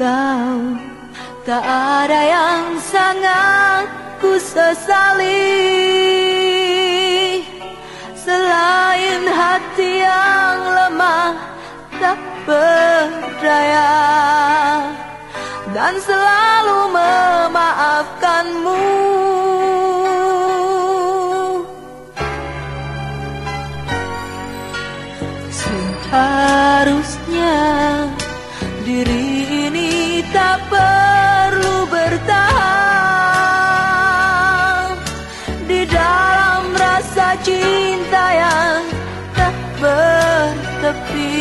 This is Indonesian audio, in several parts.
kau. Tak ada yang sangat ku sesali. Selain hati yang lemah tak berdaya. Dan selalu memaafkanmu. Seharusnya diri tak perlu bertahan Di dalam rasa cinta yang tak bertepi.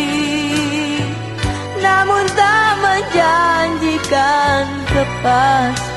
Namun tak menjanjikan kepastian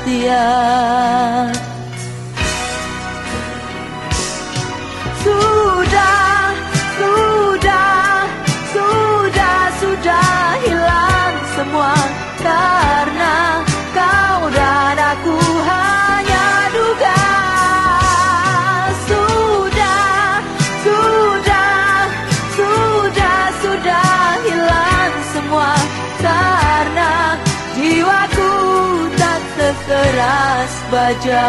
baja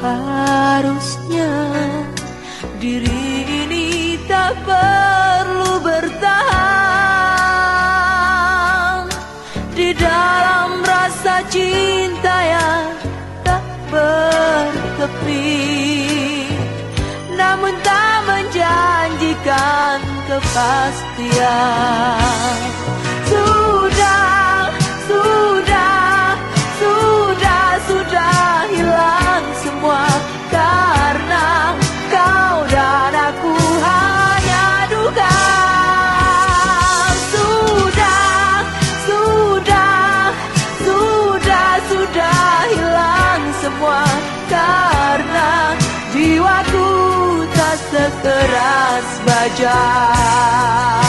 Harusnya diri ini tak perlu bertahan. Di dalam rasa cinta yang tak bertepi Namun tak menjanjikan kepastian sekeras baja